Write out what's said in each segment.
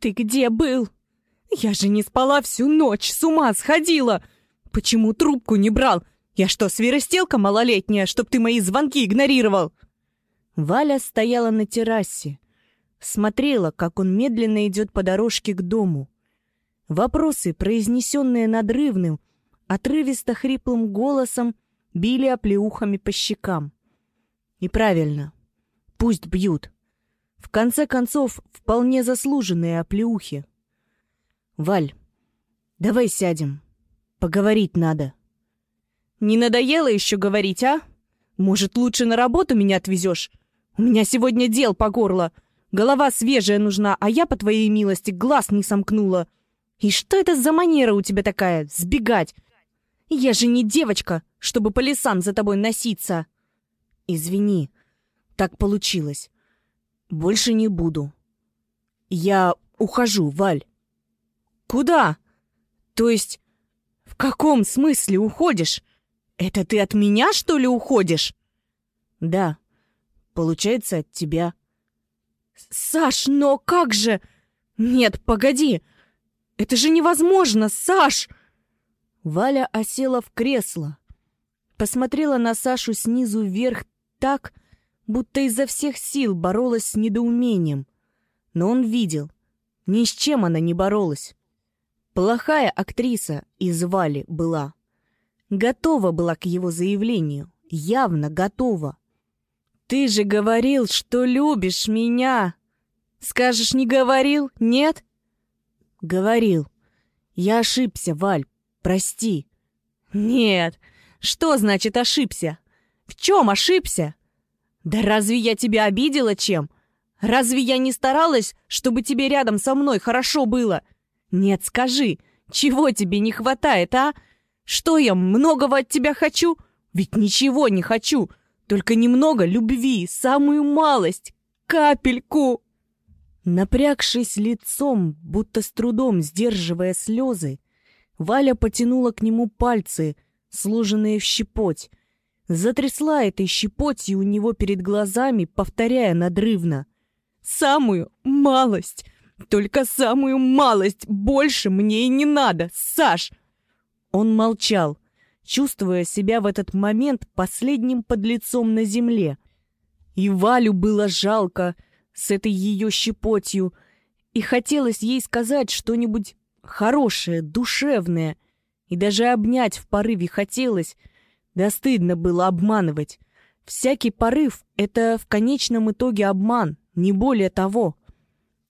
«Ты где был? Я же не спала всю ночь, с ума сходила! Почему трубку не брал? Я что, свиростелка малолетняя, чтоб ты мои звонки игнорировал?» Валя стояла на террасе, смотрела, как он медленно идет по дорожке к дому. Вопросы, произнесенные надрывным, отрывисто-хриплым голосом, били оплеухами по щекам. И правильно, пусть бьют. В конце концов, вполне заслуженные оплеухи. «Валь, давай сядем. Поговорить надо». «Не надоело еще говорить, а? Может, лучше на работу меня отвезешь? У меня сегодня дел по горло. Голова свежая нужна, а я, по твоей милости, глаз не сомкнула. И что это за манера у тебя такая, сбегать? Я же не девочка, чтобы по лесам за тобой носиться. Извини, так получилось. Больше не буду. Я ухожу, Валь. Куда? То есть, в каком смысле уходишь? Это ты от меня, что ли, уходишь? Да, получается, от тебя. Саш, но как же... Нет, погоди. Это же невозможно, Саш! Валя осела в кресло. Посмотрела на Сашу снизу вверх так, будто изо всех сил боролась с недоумением. Но он видел, ни с чем она не боролась. Плохая актриса из Вали была. Готова была к его заявлению, явно готова. «Ты же говорил, что любишь меня!» «Скажешь, не говорил? Нет?» «Говорил. Я ошибся, Валь, прости». «Нет. Что значит ошибся? В чем ошибся?» «Да разве я тебя обидела чем? Разве я не старалась, чтобы тебе рядом со мной хорошо было? Нет, скажи, чего тебе не хватает, а? Что я многого от тебя хочу? Ведь ничего не хочу, только немного любви, самую малость, капельку!» Напрягшись лицом, будто с трудом сдерживая слезы, Валя потянула к нему пальцы, сложенные в щепоть, затрясла этой щепотью у него перед глазами, повторяя надрывно. «Самую малость! Только самую малость! Больше мне и не надо, Саш!» Он молчал, чувствуя себя в этот момент последним подлецом на земле. И Валю было жалко с этой ее щепотью, и хотелось ей сказать что-нибудь хорошее, душевное, и даже обнять в порыве хотелось, да стыдно было обманывать. Всякий порыв — это в конечном итоге обман, не более того.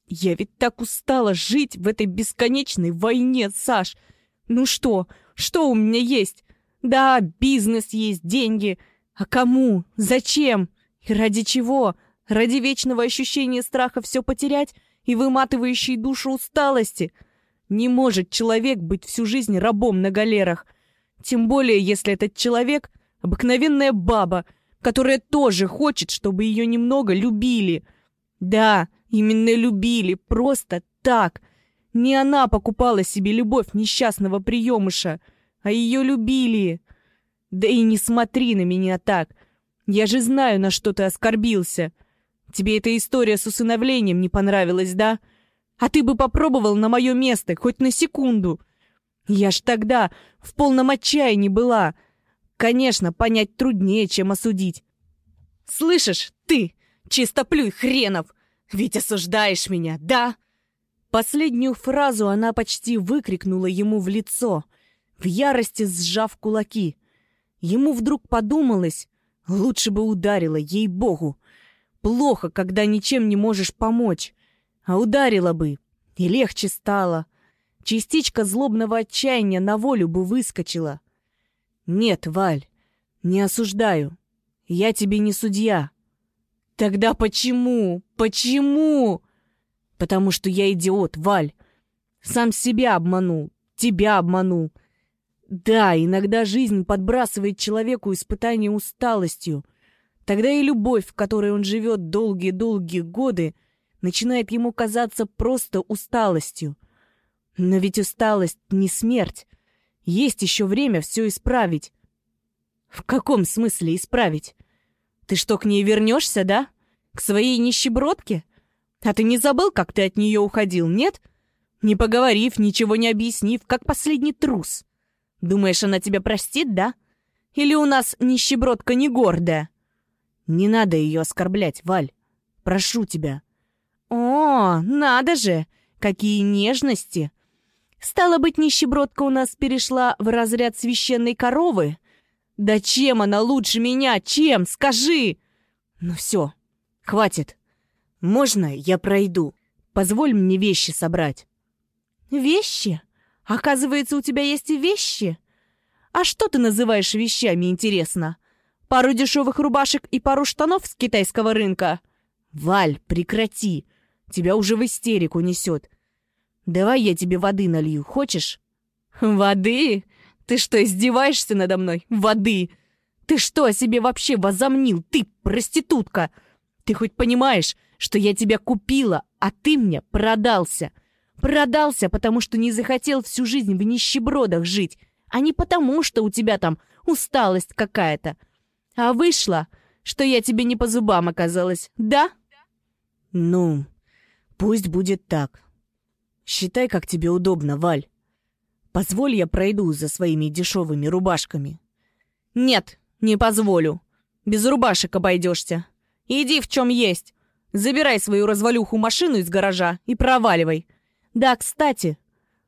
Я ведь так устала жить в этой бесконечной войне, Саш. Ну что, что у меня есть? Да, бизнес есть, деньги. А кому? Зачем? И ради чего? Ради вечного ощущения страха все потерять и выматывающей душу усталости? Не может человек быть всю жизнь рабом на галерах — тем более, если этот человек — обыкновенная баба, которая тоже хочет, чтобы ее немного любили. Да, именно любили, просто так. Не она покупала себе любовь несчастного приемыша, а ее любили. Да и не смотри на меня так. Я же знаю, на что ты оскорбился. Тебе эта история с усыновлением не понравилась, да? А ты бы попробовал на мое место хоть на секунду. Я ж тогда в полном отчаянии была. Конечно, понять труднее, чем осудить. Слышишь, ты, чистоплюй хренов, ведь осуждаешь меня, да? Последнюю фразу она почти выкрикнула ему в лицо, в ярости сжав кулаки. Ему вдруг подумалось, лучше бы ударила, ей-богу. Плохо, когда ничем не можешь помочь. А ударила бы, и легче стало. Частичка злобного отчаяния на волю бы выскочила. Нет, Валь, не осуждаю. Я тебе не судья. Тогда почему? Почему? Потому что я идиот, Валь. Сам себя обманул, тебя обманул. Да, иногда жизнь подбрасывает человеку испытание усталостью. Тогда и любовь, в которой он живет долгие-долгие годы, начинает ему казаться просто усталостью — но ведь усталость не смерть. Есть еще время все исправить. В каком смысле исправить? Ты что, к ней вернешься, да? К своей нищебродке? А ты не забыл, как ты от нее уходил, нет? Не поговорив, ничего не объяснив, как последний трус. Думаешь, она тебя простит, да? Или у нас нищебродка не гордая? Не надо ее оскорблять, Валь. Прошу тебя. О, надо же! Какие нежности! Стало быть, нищебродка у нас перешла в разряд священной коровы? Да чем она лучше меня? Чем? Скажи! Ну все, хватит. Можно я пройду? Позволь мне вещи собрать. Вещи? Оказывается, у тебя есть и вещи? А что ты называешь вещами, интересно? Пару дешевых рубашек и пару штанов с китайского рынка? Валь, прекрати. Тебя уже в истерику несет. Давай я тебе воды налью, хочешь? Воды? Ты что, издеваешься надо мной? Воды! Ты что о себе вообще возомнил? Ты проститутка! Ты хоть понимаешь, что я тебя купила, а ты мне продался? Продался, потому что не захотел всю жизнь в нищебродах жить, а не потому, что у тебя там усталость какая-то. А вышло, что я тебе не по зубам оказалась, да? Ну, пусть будет так. Считай, как тебе удобно, Валь. Позволь я пройду за своими дешевыми рубашками. Нет, не позволю. Без рубашек обойдешься. Иди в чем есть. Забирай свою развалюху машину из гаража и проваливай. Да, кстати,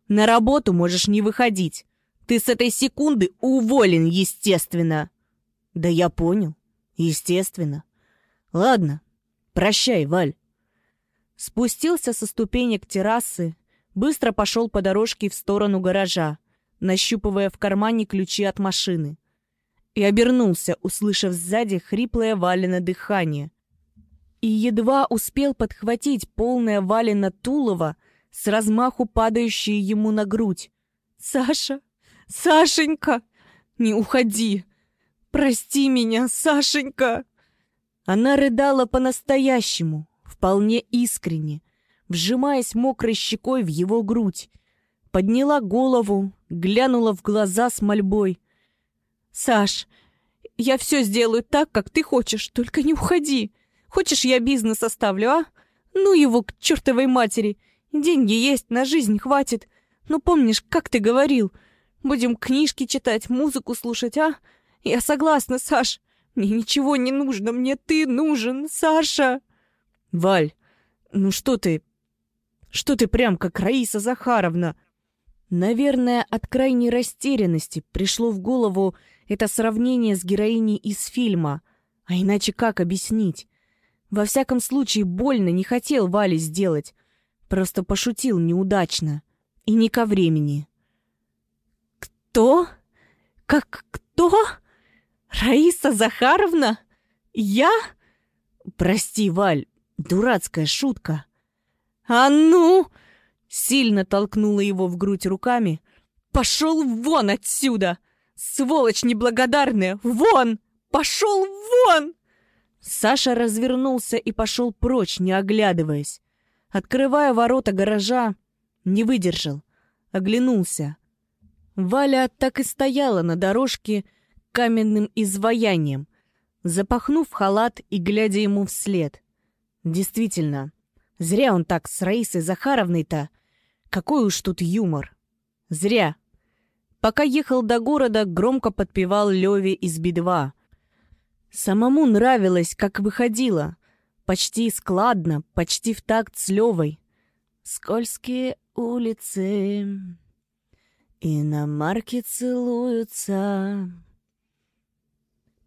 на работу можешь не выходить. Ты с этой секунды уволен, естественно. Да я понял. Естественно. Ладно, прощай, Валь. Спустился со ступенек террасы, быстро пошел по дорожке в сторону гаража, нащупывая в кармане ключи от машины. И обернулся, услышав сзади хриплое Валина дыхание. И едва успел подхватить полное Валина Тулова, с размаху падающее ему на грудь. «Саша! Сашенька! Не уходи! Прости меня, Сашенька!» Она рыдала по-настоящему, вполне искренне, вжимаясь мокрой щекой в его грудь. Подняла голову, глянула в глаза с мольбой. «Саш, я все сделаю так, как ты хочешь, только не уходи. Хочешь, я бизнес оставлю, а? Ну его к чертовой матери. Деньги есть, на жизнь хватит. Ну помнишь, как ты говорил? Будем книжки читать, музыку слушать, а? Я согласна, Саш. Мне ничего не нужно, мне ты нужен, Саша!» «Валь, ну что ты? Что ты прям как Раиса Захаровна?» Наверное, от крайней растерянности пришло в голову это сравнение с героиней из фильма. А иначе как объяснить? Во всяком случае, больно не хотел Вале сделать. Просто пошутил неудачно. И не ко времени. «Кто? Как кто? Раиса Захаровна? Я?» «Прости, Валь, Дурацкая шутка. «А ну!» Сильно толкнула его в грудь руками. «Пошел вон отсюда! Сволочь неблагодарная! Вон! Пошел вон!» Саша развернулся и пошел прочь, не оглядываясь. Открывая ворота гаража, не выдержал, оглянулся. Валя так и стояла на дорожке каменным изваянием, запахнув халат и глядя ему вслед. Действительно, зря он так с Раисой Захаровной-то. Какой уж тут юмор. Зря. Пока ехал до города, громко подпевал Леве из Би-2. Самому нравилось, как выходило. Почти складно, почти в такт с Левой. Скользкие улицы, иномарки целуются,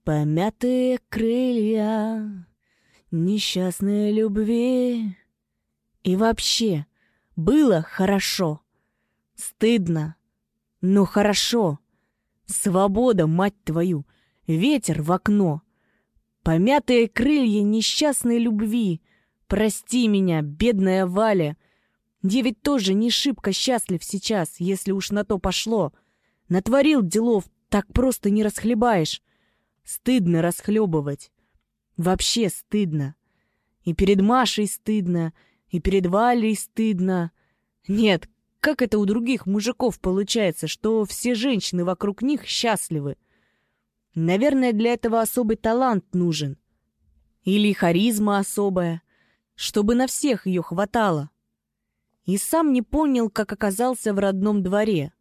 помятые крылья несчастной любви. И вообще, было хорошо. Стыдно, но хорошо. Свобода, мать твою, ветер в окно. Помятые крылья несчастной любви. Прости меня, бедная Валя. Я ведь тоже не шибко счастлив сейчас, если уж на то пошло. Натворил делов, так просто не расхлебаешь. Стыдно расхлебывать. Вообще стыдно. И перед Машей стыдно, и перед Валей стыдно. Нет, как это у других мужиков получается, что все женщины вокруг них счастливы? Наверное, для этого особый талант нужен. Или харизма особая. чтобы на всех ее хватало. И сам не понял, как оказался в родном дворе.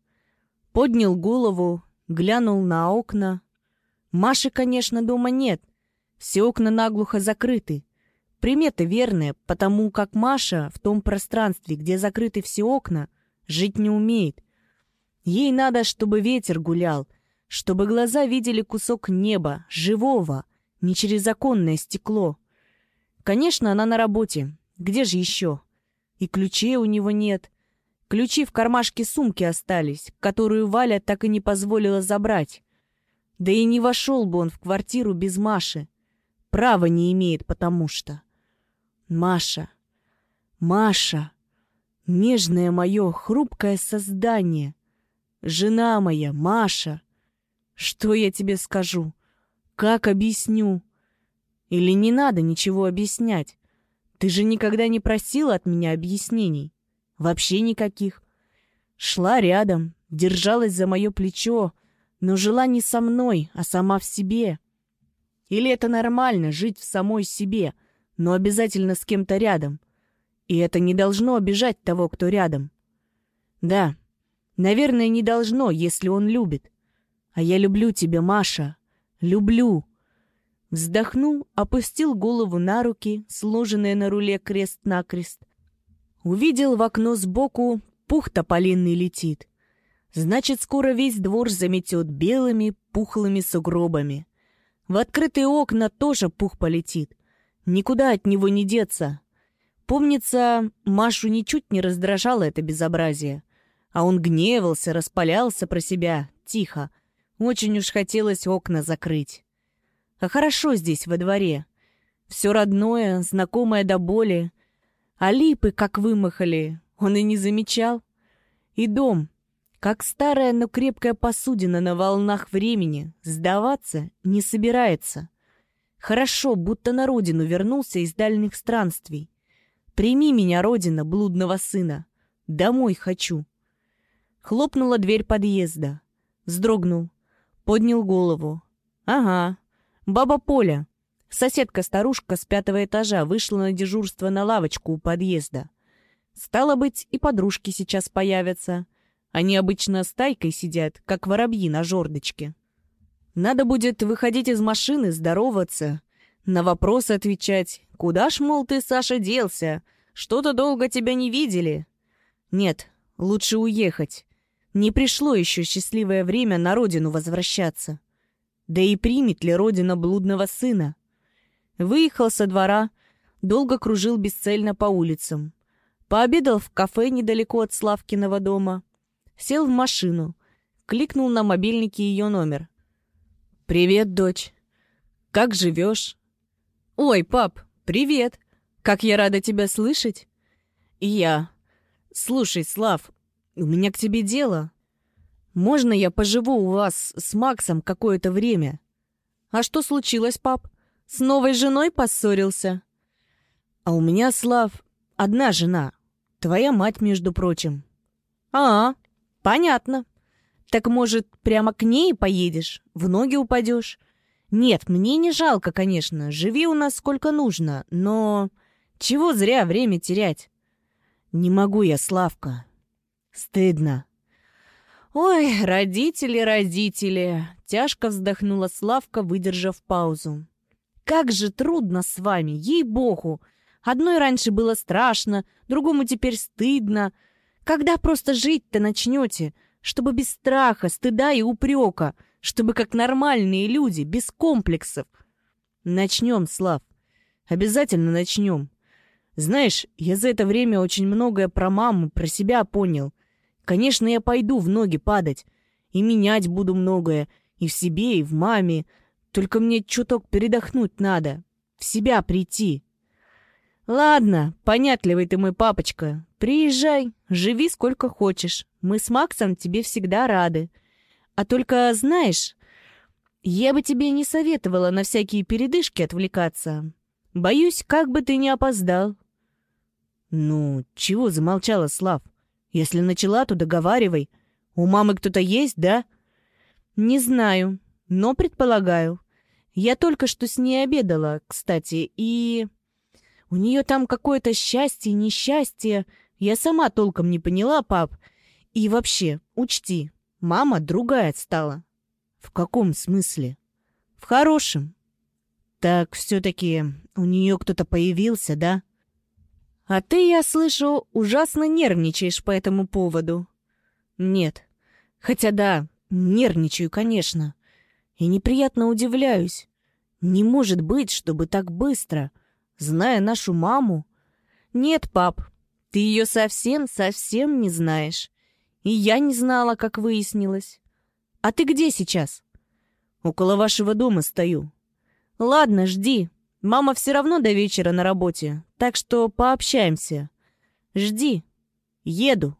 Поднял голову, глянул на окна. Маши, конечно, дома нет. Все окна наглухо закрыты. Примета верная, потому как Маша в том пространстве, где закрыты все окна, жить не умеет. Ей надо, чтобы ветер гулял, чтобы глаза видели кусок неба, живого, не через законное стекло. Конечно, она на работе. Где же еще? И ключей у него нет. Ключи в кармашке сумки остались, которую Валя так и не позволила забрать. Да и не вошел бы он в квартиру без Маши. Права не имеет, потому что... Маша, Маша, нежное мое хрупкое создание, жена моя, Маша. Что я тебе скажу? Как объясню? Или не надо ничего объяснять? Ты же никогда не просила от меня объяснений. Вообще никаких. Шла рядом, держалась за мое плечо, но жила не со мной, а сама в себе. Или это нормально, жить в самой себе, но обязательно с кем-то рядом. И это не должно обижать того, кто рядом. Да, наверное, не должно, если он любит. А я люблю тебя, Маша. Люблю. Вздохнул, опустил голову на руки, сложенные на руле крест-накрест. Увидел в окно сбоку, пух тополинный летит. Значит, скоро весь двор заметет белыми, пухлыми сугробами. В открытые окна тоже пух полетит. Никуда от него не деться. Помнится, Машу ничуть не раздражало это безобразие. А он гневался, распалялся про себя, тихо. Очень уж хотелось окна закрыть. А хорошо здесь, во дворе. Все родное, знакомое до боли. А липы, как вымахали, он и не замечал. И дом, как старая, но крепкая посудина на волнах времени, сдаваться не собирается. Хорошо, будто на родину вернулся из дальних странствий. Прими меня, родина, блудного сына. Домой хочу. Хлопнула дверь подъезда. Вздрогнул. Поднял голову. Ага, Баба Поля, соседка-старушка с пятого этажа, вышла на дежурство на лавочку у подъезда. Стало быть, и подружки сейчас появятся. Они обычно стайкой сидят, как воробьи на жердочке. Надо будет выходить из машины, здороваться, на вопросы отвечать. «Куда ж, мол, ты, Саша, делся? Что-то долго тебя не видели?» Нет, лучше уехать. Не пришло еще счастливое время на родину возвращаться. Да и примет ли родина блудного сына? Выехал со двора, долго кружил бесцельно по улицам. Пообедал в кафе недалеко от Славкиного дома. Сел в машину, кликнул на мобильнике ее номер. «Привет, дочь. Как живешь?» «Ой, пап, привет. Как я рада тебя слышать!» «И я. Слушай, Слав, у меня к тебе дело. Можно я поживу у вас с Максом какое-то время? А что случилось, пап? С новой женой поссорился? А у меня, Слав, одна жена. Твоя мать, между прочим. А, понятно. Так, может, прямо к ней поедешь? В ноги упадешь? Нет, мне не жалко, конечно. Живи у нас сколько нужно, но... Чего зря время терять? Не могу я, Славка. Стыдно. «Ой, родители, родители!» — тяжко вздохнула Славка, выдержав паузу. «Как же трудно с вами, ей-богу! Одной раньше было страшно, другому теперь стыдно. Когда просто жить-то начнете, чтобы без страха, стыда и упрека, чтобы как нормальные люди, без комплексов?» «Начнем, Слав. Обязательно начнем. Знаешь, я за это время очень многое про маму, про себя понял». Конечно, я пойду в ноги падать. И менять буду многое. И в себе, и в маме. Только мне чуток передохнуть надо. В себя прийти. Ладно, понятливый ты мой папочка. Приезжай, живи сколько хочешь. Мы с Максом тебе всегда рады. А только, знаешь, я бы тебе не советовала на всякие передышки отвлекаться. Боюсь, как бы ты не опоздал. Ну, чего замолчала, Слав? Если начала, то договаривай. У мамы кто-то есть, да? Не знаю, но предполагаю. Я только что с ней обедала, кстати, и... У нее там какое-то счастье, несчастье. Я сама толком не поняла, пап. И вообще, учти, мама другая стала. В каком смысле? В хорошем. Так все-таки у нее кто-то появился, да? А ты, я слышу, ужасно нервничаешь по этому поводу. Нет. Хотя да, нервничаю, конечно. И неприятно удивляюсь. Не может быть, чтобы так быстро, зная нашу маму. Нет, пап, ты ее совсем-совсем не знаешь. И я не знала, как выяснилось. А ты где сейчас? Около вашего дома стою. Ладно, жди. Мама все равно до вечера на работе, так что пообщаемся. Жди. Еду.